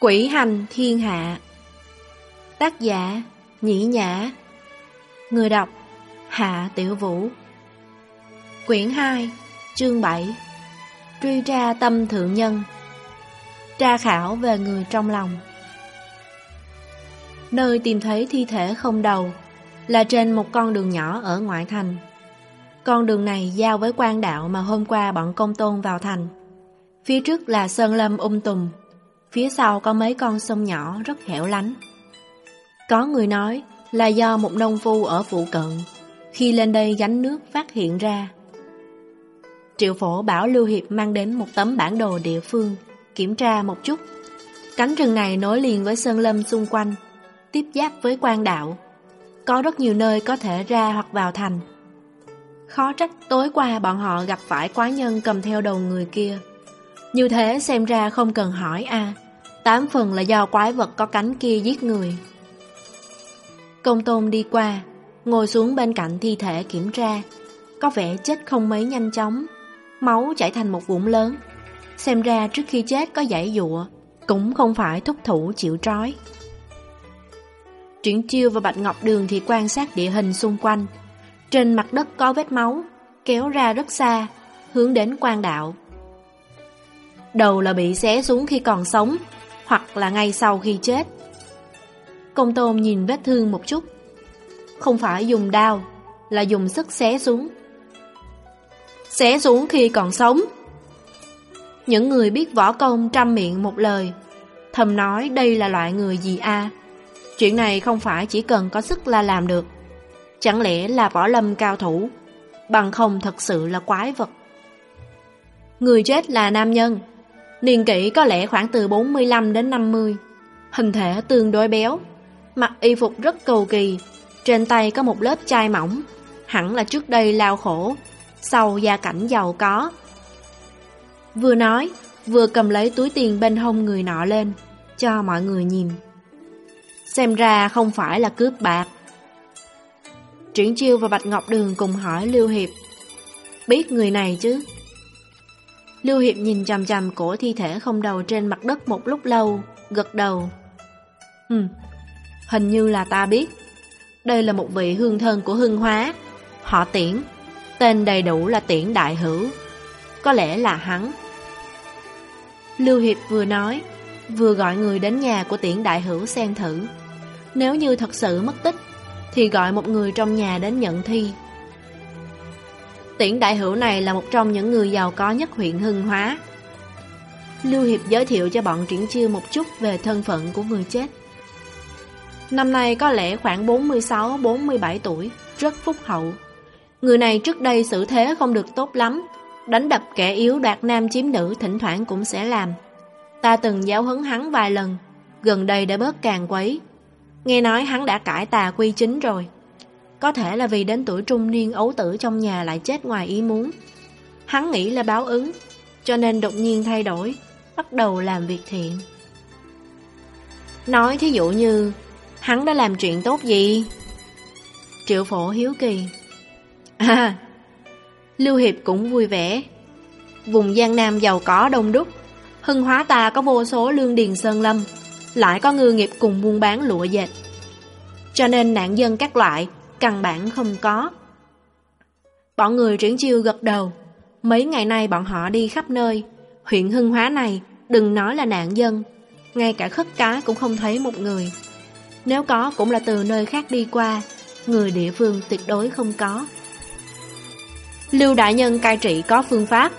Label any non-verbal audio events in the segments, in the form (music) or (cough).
Quỷ hành thiên hạ. Tác giả, Nhĩ Nhã. Người đọc, Hạ Tiểu Vũ. Quyển 2 Chương 7 Truy tra tâm thượng nhân. Tra khảo về người trong lòng. Nơi tìm thấy thi thể không đầu Là trên một con đường nhỏ ở ngoại thành. Con đường này giao với quan đạo mà hôm qua bọn công tôn vào thành. Phía trước là sơn lâm ung um tùm. Phía sau có mấy con sông nhỏ rất hẻo lánh. Có người nói là do một nông phu ở phụ cận, Khi lên đây gánh nước phát hiện ra. Triệu phổ bảo Lưu Hiệp mang đến một tấm bản đồ địa phương, Kiểm tra một chút. Cánh rừng này nối liền với sơn lâm xung quanh, Tiếp giáp với quan đạo. Có rất nhiều nơi có thể ra hoặc vào thành. Khó trách tối qua bọn họ gặp phải quái nhân cầm theo đầu người kia như thế xem ra không cần hỏi a. Tám phần là do quái vật có cánh kia giết người. Công tôn đi qua, Ngồi xuống bên cạnh thi thể kiểm tra. Có vẻ chết không mấy nhanh chóng. Máu chảy thành một vũng lớn. Xem ra trước khi chết có giải dụa, Cũng không phải thúc thủ chịu trói. Triển chiêu và Bạch Ngọc Đường thì quan sát địa hình xung quanh. Trên mặt đất có vết máu, Kéo ra rất xa, Hướng đến quan đạo. Đầu là bị xé xuống khi còn sống, Hoặc là ngay sau khi chết. Công tôn nhìn vết thương một chút. Không phải dùng đao, Là dùng sức xé xuống. Xé xuống khi còn sống. Những người biết võ công trăm miệng một lời, Thầm nói đây là loại người gì a? Chuyện này không phải chỉ cần có sức là làm được. Chẳng lẽ là võ lâm cao thủ, Bằng không thật sự là quái vật? Người chết là nam nhân Niên kỷ có lẽ khoảng từ 45 đến 50 Hình thể tương đối béo, Mặc y phục rất cầu kỳ, Trên tay có một lớp chai mỏng, Hẳn là trước đây lao khổ, Sau gia cảnh giàu có. Vừa nói, Vừa cầm lấy túi tiền bên hông người nọ lên, Cho mọi người nhìn. Xem ra không phải là cướp bạc. Triển Chiêu và Bạch Ngọc Đường cùng hỏi Lưu Hiệp, Biết người này chứ? Lưu Hiệp nhìn chằm chằm cổ thi thể không đầu trên mặt đất một lúc lâu, gật đầu. Ừ, hình như là ta biết. Đây là một vị hương thân của hưng hóa, họ tiễn, tên đầy đủ là tiễn đại hữu. Có lẽ là hắn. Lưu Hiệp vừa nói, vừa gọi người đến nhà của tiễn đại hữu xem thử. Nếu như thật sự mất tích, thì gọi một người trong nhà đến nhận thi. Tiễn đại hữu này là một trong những người giàu có nhất huyện Hưng Hóa. Lưu Hiệp giới thiệu cho bọn triển chiêu một chút về thân phận của người chết. Năm nay có lẽ khoảng 46-47 tuổi, rất phúc hậu. Người này trước đây xử thế không được tốt lắm, đánh đập kẻ yếu đoạt nam chiếm nữ thỉnh thoảng cũng sẽ làm. Ta từng giáo hấn hắn vài lần, gần đây đã bớt càng quấy. Nghe nói hắn đã cải tà quy chính rồi. Có thể là vì đến tuổi trung niên ấu tử trong nhà lại chết ngoài ý muốn. Hắn nghĩ là báo ứng, cho nên đột nhiên thay đổi, bắt đầu làm việc thiện. Nói thí dụ như, hắn đã làm chuyện tốt gì? Triệu phổ hiếu kỳ. À, Lưu Hiệp cũng vui vẻ. Vùng Giang Nam giàu có đông đúc, hưng hóa ta có vô số lương điền sơn lâm, lại có ngư nghiệp cùng buôn bán lụa dệt. Cho nên nạn dân các loại căn bản không có. Bọn người triển chiêu gật đầu, mấy ngày nay bọn họ đi khắp nơi, huyện Hưng Hóa này đừng nói là nạn dân, ngay cả khất cá cũng không thấy một người. Nếu có cũng là từ nơi khác đi qua, người địa phương tuyệt đối không có. Lưu Đại Nhân cai trị có phương pháp.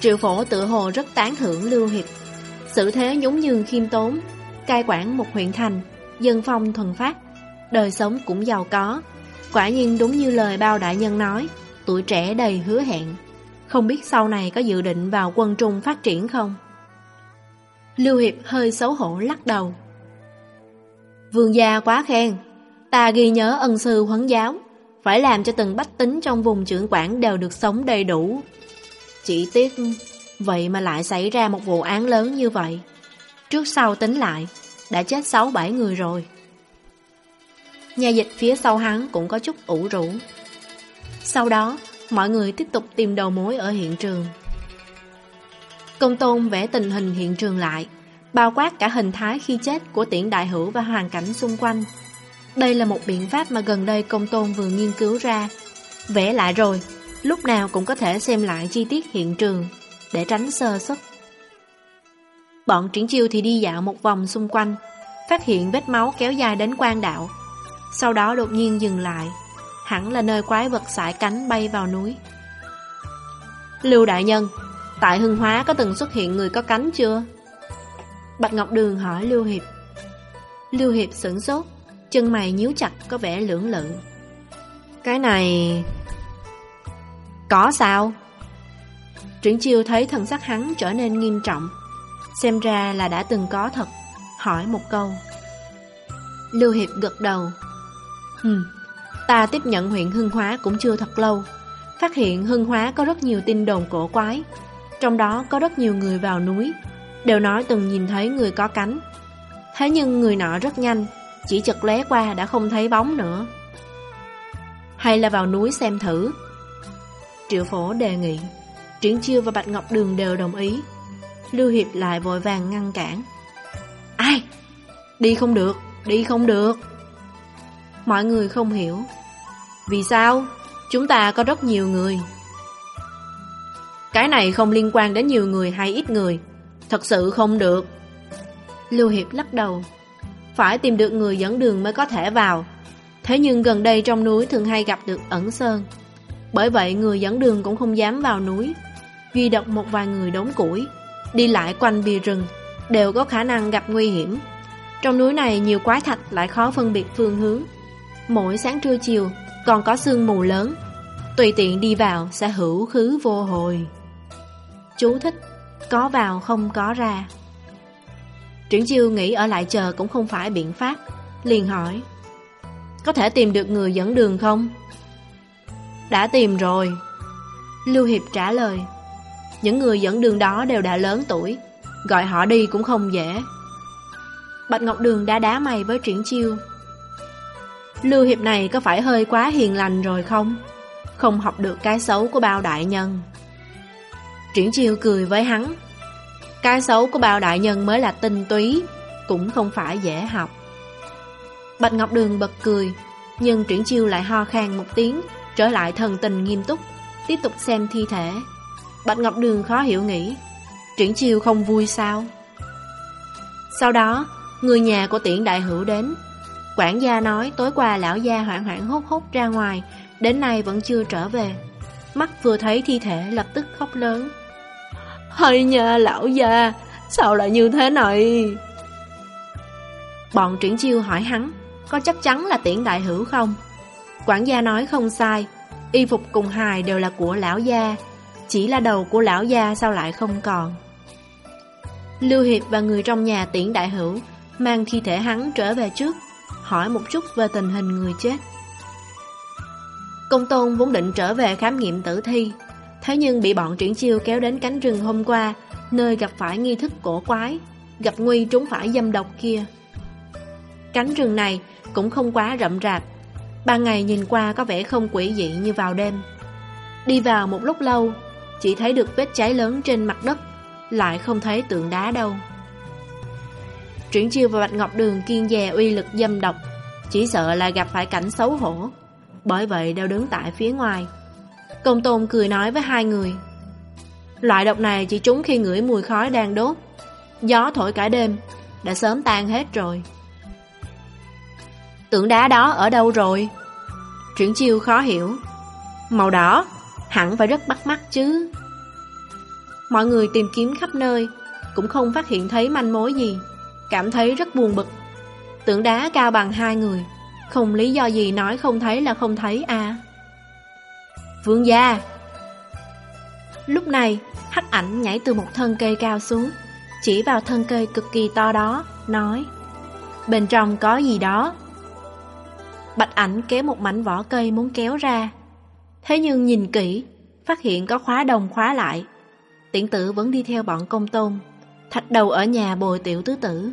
Triệu phổ tự hồ rất tán thưởng Lưu Hiệp, sự thế nhúng nhường khiêm tốn, cai quản một huyện thành, dân phong thuần phát, đời sống cũng giàu có. Quả nhiên đúng như lời bao đại nhân nói, tuổi trẻ đầy hứa hẹn. Không biết sau này có dự định vào quân trung phát triển không? Lưu Hiệp hơi xấu hổ lắc đầu. Vương gia quá khen, ta ghi nhớ ân sư huấn giáo, phải làm cho từng bách tính trong vùng trưởng quản đều được sống đầy đủ. Chỉ tiếc, vậy mà lại xảy ra một vụ án lớn như vậy. Trước sau tính lại, đã chết 6-7 người rồi. Nhà dịch phía sau hắn cũng có chút ủ rũ Sau đó Mọi người tiếp tục tìm đầu mối ở hiện trường Công tôn vẽ tình hình hiện trường lại, bao quát cả hình thái khi chết của tiễn đại hữu và hoàn cảnh xung quanh. Đây là một biện pháp mà gần đây công tôn vừa nghiên cứu ra. Vẽ lại rồi, lúc nào cũng có thể xem lại chi tiết hiện trường, để tránh sơ xuất. Bọn triển chiêu thì đi dạo một vòng xung quanh, phát hiện vết máu kéo dài đến quan đạo. Sau đó đột nhiên dừng lại, hẳn là nơi quái vật sải cánh bay vào núi. Lưu Đại Nhân, tại Hưng Hóa có từng xuất hiện người có cánh chưa? Bạch Ngọc Đường hỏi Lưu Hiệp. Lưu Hiệp sửng sốt, chân mày nhíu chặt có vẻ lưỡng lự. Cái này... Có sao? Triển chiêu thấy thần sắc hắn trở nên nghiêm trọng. Xem ra là đã từng có thật. Hỏi một câu. Lưu Hiệp gật đầu. Hừm, ta tiếp nhận huyện Hưng Hóa cũng chưa thật lâu. Phát hiện Hưng Hóa có rất nhiều tin đồn cổ quái. Trong đó có rất nhiều người vào núi. Đều nói từng nhìn thấy người có cánh. Thế nhưng người nọ rất nhanh. Chỉ chật lé qua đã không thấy bóng nữa. Hay là vào núi xem thử. Triệu phổ đề nghị. Triển chiêu và Bạch Ngọc Đường đều đồng ý. Lưu Hiệp lại vội vàng ngăn cản. Ai? Đi không được, đi không được. Mọi người không hiểu. Vì sao? Chúng ta có rất nhiều người. Cái này không liên quan đến nhiều người hay ít người. Thật sự không được. Lưu Hiệp lắc đầu. Phải tìm được người dẫn đường mới có thể vào. Thế nhưng gần đây trong núi thường hay gặp được ẩn sơn. Bởi vậy người dẫn đường cũng không dám vào núi. Duy độc một vài người đống củi, Đi lại quanh bìa rừng, Đều có khả năng gặp nguy hiểm. Trong núi này nhiều quái thạch lại khó phân biệt phương hướng. Mỗi sáng trưa chiều, Còn có sương mù lớn. Tùy tiện đi vào sẽ hữu khứ vô hồi. Chú thích, có vào không có ra. Triển chiêu nghĩ ở lại chờ cũng không phải biện pháp, Liền hỏi, Có thể tìm được người dẫn đường không? Đã tìm rồi. Lưu Hiệp trả lời, Những người dẫn đường đó đều đã lớn tuổi, Gọi họ đi cũng không dễ. Bạch Ngọc Đường đã đá mày với triển chiêu Lưu Hiệp này có phải hơi quá hiền lành rồi không? Không học được cái xấu của bao đại nhân. Triển chiêu cười với hắn. Cái xấu của bao đại nhân mới là tinh túy, Cũng không phải dễ học. Bạch Ngọc Đường bật cười, Nhưng triển chiêu lại ho khan một tiếng, Trở lại thần tình nghiêm túc, Tiếp tục xem thi thể. Bạch Ngọc Đường khó hiểu nghĩ, Triển chiêu không vui sao? Sau đó, Người nhà của tiễn đại hữu đến. Quản gia nói tối qua lão gia hoảng hoảng hốt hốt ra ngoài Đến nay vẫn chưa trở về. Mắt vừa thấy thi thể lập tức khóc lớn. Hơi nha lão già Sao lại như thế này? Bọn triển chiêu hỏi hắn Có chắc chắn là tiễn đại hữu không? Quản gia nói không sai Y phục cùng hài đều là của lão gia Chỉ là đầu của lão gia sao lại không còn. Lưu Hiệp và người trong nhà tiễn đại hữu Mang thi thể hắn trở về trước Hỏi một chút về tình hình người chết. Công tôn vốn định trở về khám nghiệm tử thi, Thế nhưng bị bọn triển chiêu kéo đến cánh rừng hôm qua, Nơi gặp phải nghi thức cổ quái, Gặp nguy trúng phải dâm độc kia. Cánh rừng này cũng không quá rậm rạp, Ban ngày nhìn qua có vẻ không quỷ dị như vào đêm. Đi vào một lúc lâu, Chỉ thấy được vết cháy lớn trên mặt đất, Lại không thấy tượng đá đâu. Triển chiêu và Bạch Ngọc Đường kiên dè uy lực dâm độc. Chỉ sợ là gặp phải cảnh xấu hổ. Bởi vậy đều đứng tại phía ngoài. Công tôn cười nói với hai người, Loại độc này chỉ trúng khi ngửi mùi khói đang đốt. Gió thổi cả đêm, Đã sớm tan hết rồi. Tượng đá đó ở đâu rồi? Triển chiêu khó hiểu. Màu đỏ, Hẳn phải rất bắt mắt chứ. Mọi người tìm kiếm khắp nơi, Cũng không phát hiện thấy manh mối gì. Cảm thấy rất buồn bực. Tượng đá cao bằng hai người, Không lý do gì nói không thấy là không thấy à. Vương gia! Lúc này, hắc ảnh nhảy từ một thân cây cao xuống, Chỉ vào thân cây cực kỳ to đó, Nói, Bên trong có gì đó? Bạch ảnh kéo một mảnh vỏ cây muốn kéo ra. Thế nhưng nhìn kỹ, Phát hiện có khóa đồng khóa lại. Tiễn tử vẫn đi theo bọn công tôn. Thạch đầu ở nhà bồi tiểu tứ tử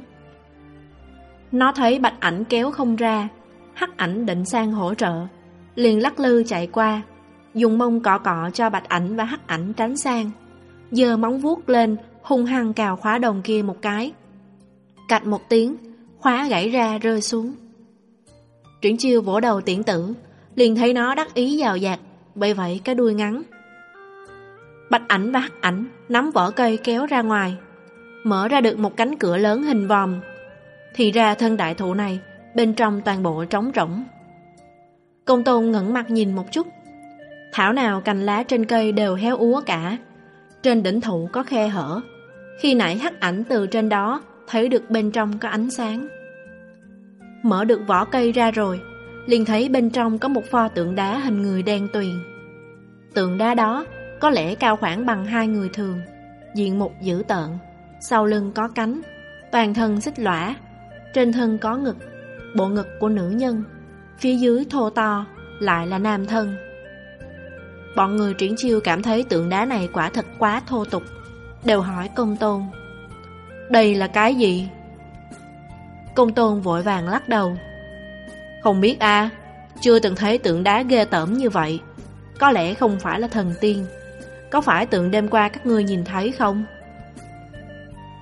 Nó thấy bạch ảnh kéo không ra Hắc ảnh định sang hỗ trợ Liền lắc lư chạy qua dùng mông cọ cọ cho bạch ảnh và hắc ảnh tránh sang. Giờ móng vuốt lên, hung hăng cào khóa đồng kia một cái. Cạch một tiếng, khóa gãy ra rơi xuống. Triển chiêu vỗ đầu tiễn tử, liền thấy nó đắc ý giàu dạt, bởi vậy cái đuôi ngắn. Bạch ảnh và hắc ảnh nắm vỏ cây kéo ra ngoài, mở ra được một cánh cửa lớn hình vòm. Thì ra thân đại thụ này, bên trong toàn bộ trống rỗng. Công tôn ngẩng mặt nhìn một chút, thảo nào cành lá trên cây đều héo úa cả. Trên đỉnh thụ có khe hở, khi nãy hắc ảnh từ trên đó thấy được bên trong có ánh sáng. Mở được vỏ cây ra rồi, liền thấy bên trong có một pho tượng đá hình người đen tuyền. Tượng đá đó có lẽ cao khoảng bằng hai người thường, diện mục dữ tợn, sau lưng có cánh, toàn thân xích lõa, trên thân có ngực, bộ ngực của nữ nhân, phía dưới thô to, lại là nam thân. Bọn người triển chiêu cảm thấy tượng đá này quả thật quá thô tục, đều hỏi công tôn. Đây là cái gì? Công tôn vội vàng lắc đầu. Không biết a chưa từng thấy tượng đá ghê tởm như vậy. Có lẽ không phải là thần tiên. Có phải tượng đêm qua các ngươi nhìn thấy không?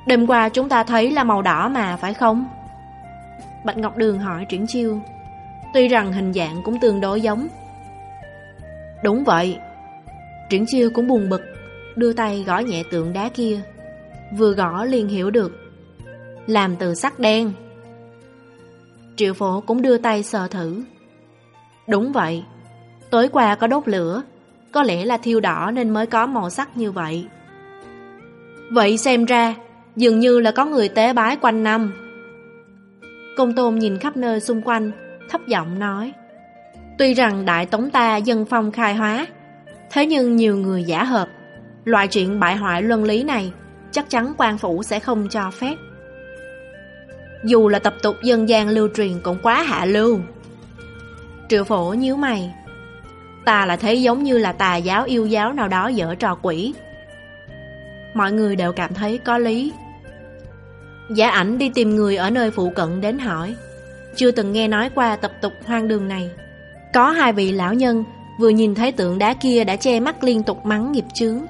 Đêm qua chúng ta thấy là màu đỏ mà, phải không? Bạch Ngọc Đường hỏi Triển Chiêu. Tuy rằng hình dạng cũng tương đối giống. Đúng vậy. Triển Chiêu cũng buồn bực, đưa tay gõ nhẹ tượng đá kia. Vừa gõ liền hiểu được. Làm từ sắt đen. Triệu phổ cũng đưa tay sờ thử. Đúng vậy, tối qua có đốt lửa, có lẽ là thiêu đỏ nên mới có màu sắc như vậy. Vậy xem ra, dường như là có người tế bái quanh năm. Công tôn nhìn khắp nơi xung quanh, thấp giọng nói. Tuy rằng đại tống ta dân phong khai hóa, thế nhưng nhiều người giả hợp, loại chuyện bại hoại luân lý này chắc chắn quan phủ sẽ không cho phép. Dù là tập tục dân gian lưu truyền cũng quá hạ lưu. Triệu phổ nhíu mày. Ta là thấy giống như là tà giáo yêu giáo nào đó dở trò quỷ. Mọi người đều cảm thấy có lý. Giả ảnh đi tìm người ở nơi phụ cận đến hỏi. Chưa từng nghe nói qua tập tục hoang đường này. Có hai vị lão nhân vừa nhìn thấy tượng đá kia đã che mắt liên tục mắng nghiệp chướng.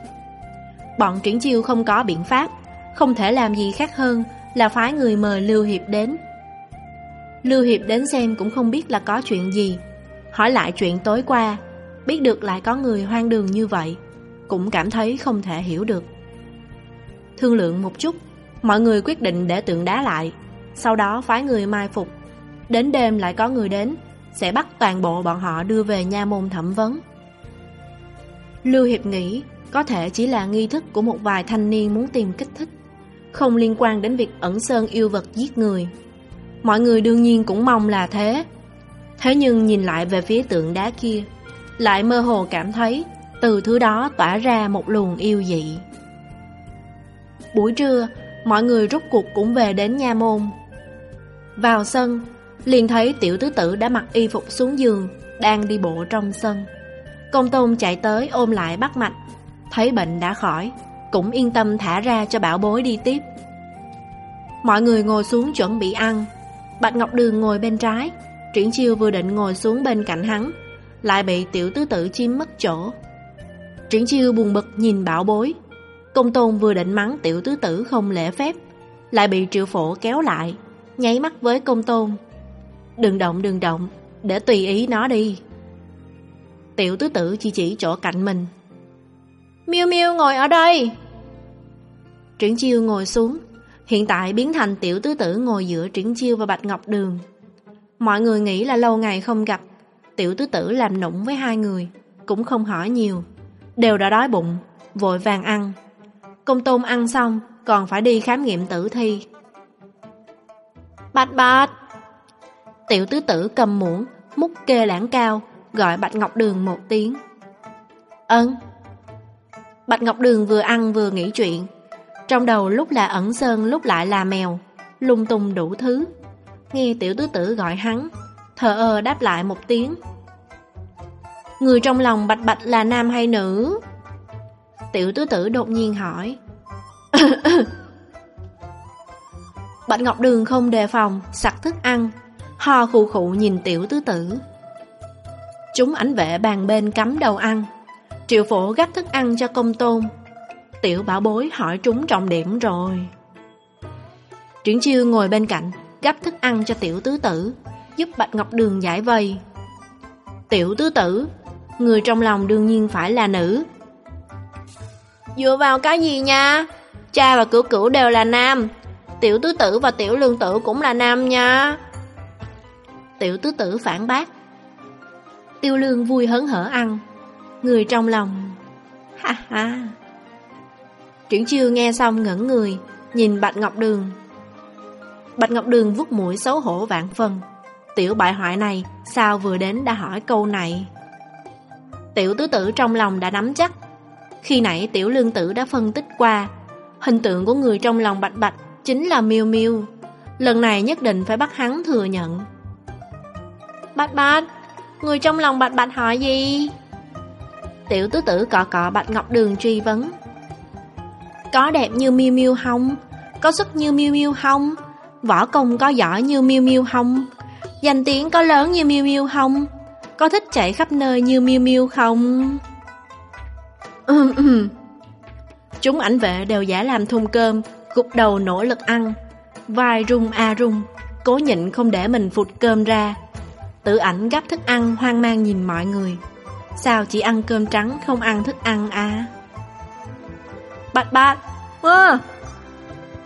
Bọn triển chiêu không có biện pháp, không thể làm gì khác hơn là phái người mời Lưu Hiệp đến. Lưu Hiệp đến xem cũng không biết là có chuyện gì, hỏi lại chuyện tối qua, biết được lại có người hoang đường như vậy, cũng cảm thấy không thể hiểu được. Thương lượng một chút, mọi người quyết định để tượng đá lại, sau đó phái người mai phục. Đến đêm lại có người đến, sẽ bắt toàn bộ bọn họ đưa về nha môn thẩm vấn. Lưu Hiệp nghĩ có thể chỉ là nghi thức của một vài thanh niên muốn tìm kích thích không liên quan đến việc ẩn sơn yêu vật giết người. Mọi người đương nhiên cũng mong là thế. Thế nhưng nhìn lại về phía tượng đá kia, lại mơ hồ cảm thấy từ thứ đó tỏa ra một luồng yêu dị. Buổi trưa, mọi người rút cuộc cũng về đến nha môn. Vào sân, liền thấy tiểu tứ tử đã mặc y phục xuống giường, đang đi bộ trong sân. Công tôn chạy tới ôm lại bắt mạch, thấy bệnh đã khỏi, cũng yên tâm thả ra cho bảo bối đi tiếp. Mọi người ngồi xuống chuẩn bị ăn. Bạch Ngọc Đường ngồi bên trái, Triển Chiêu vừa định ngồi xuống bên cạnh hắn, lại bị tiểu tứ tử chiếm mất chỗ. Triển Chiêu buồn bực nhìn bảo bối. Công tôn vừa định mắng tiểu tứ tử không lễ phép, lại bị triệu phổ kéo lại, nháy mắt với công tôn. Đừng động đừng động, để tùy ý nó đi. Tiểu tứ tử chỉ chỉ chỗ cạnh mình, Miêu Miêu ngồi ở đây. Triển Chiêu ngồi xuống, hiện tại biến thành tiểu tứ tử ngồi giữa Triển Chiêu và Bạch Ngọc Đường. Mọi người nghĩ là lâu ngày không gặp, tiểu tứ tử làm nũng với hai người, cũng không hỏi nhiều, đều đã đói bụng, vội vàng ăn. Công tôn ăn xong, còn phải đi khám nghiệm tử thi. Bạch bạch! Tiểu tứ tử cầm muỗng, múc kê lãng cao, gọi Bạch Ngọc Đường một tiếng. Ơn! Bạch Ngọc Đường vừa ăn vừa nghĩ chuyện. Trong đầu lúc là ẩn sơn lúc lại là mèo, lung tung đủ thứ. Nghe tiểu tứ tử gọi hắn, thờ ơ đáp lại một tiếng. Người trong lòng bạch bạch là nam hay nữ? Tiểu tứ tử đột nhiên hỏi. (coughs) Bạch Ngọc Đường không đề phòng, sặc thức ăn, ho khụ khụ nhìn tiểu tứ tử. Chúng ảnh vệ bàn bên cắm đầu ăn. Triệu phổ gắp thức ăn cho công tôn. Tiểu bảo bối hỏi trúng trọng điểm rồi. Triển chiêu ngồi bên cạnh, gấp thức ăn cho tiểu tứ tử, giúp Bạch Ngọc Đường giải vây. Tiểu tứ tử, người trong lòng đương nhiên phải là nữ. Dựa vào cái gì nha? Cha và cửu cửu đều là nam, tiểu tứ tử và tiểu lương tử cũng là nam nha. Tiểu tứ tử phản bác. Tiêu lương vui hớn hở ăn, người trong lòng... Ha ha! Triển chiêu nghe xong ngẩn người, nhìn Bạch Ngọc Đường. Bạch Ngọc Đường vút mũi xấu hổ vạn phân. Tiểu bại hoại này sao vừa đến đã hỏi câu này? Tiểu tứ tử trong lòng đã nắm chắc. Khi nãy tiểu lương tử đã phân tích qua, hình tượng của người trong lòng Bạch Bạch chính là miêu miêu. Lần này nhất định phải bắt hắn thừa nhận. Bạch Bạch, người trong lòng Bạch Bạch hỏi gì? Tiểu tứ tử cọ cọ Bạch Ngọc Đường truy vấn. Có đẹp như miêu miêu không? Có sức như miêu miêu không? Võ công có giỏi như miêu miêu không? Danh tiếng có lớn như miêu miêu không? Có thích chạy khắp nơi như miêu miêu không? (coughs) Chúng ảnh vệ đều giả làm thùng cơm, gục đầu nỗ lực ăn. Vai rung a rung, cố nhịn không để mình phụt cơm ra. Tự ảnh gấp thức ăn hoang mang nhìn mọi người. Sao chỉ ăn cơm trắng không ăn thức ăn à? Bạch bạch! À!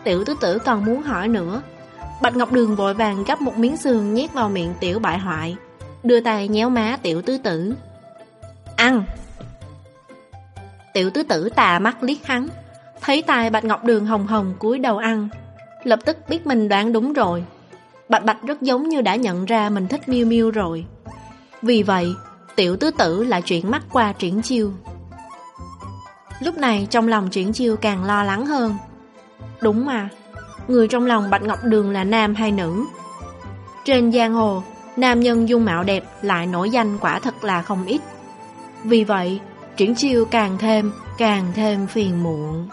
Tiểu tứ tử còn muốn hỏi nữa. Bạch Ngọc Đường vội vàng gấp một miếng sườn nhét vào miệng tiểu bại hoại. Đưa tay nhéo má tiểu tứ tử. Ăn! Tiểu tứ tử tà mắt liếc hắn. Thấy tài Bạch Ngọc Đường hồng hồng cúi đầu ăn. Lập tức biết mình đoán đúng rồi. Bạch Bạch rất giống như đã nhận ra mình thích miêu miêu rồi. Vì vậy, tiểu tứ tử lại chuyển mắt qua triển chiêu. Lúc này trong lòng triển chiêu càng lo lắng hơn. Đúng mà, người trong lòng Bạch Ngọc Đường là nam hay nữ? Trên giang hồ, nam nhân dung mạo đẹp lại nổi danh quả thật là không ít. Vì vậy, triển chiêu càng thêm, càng thêm phiền muộn.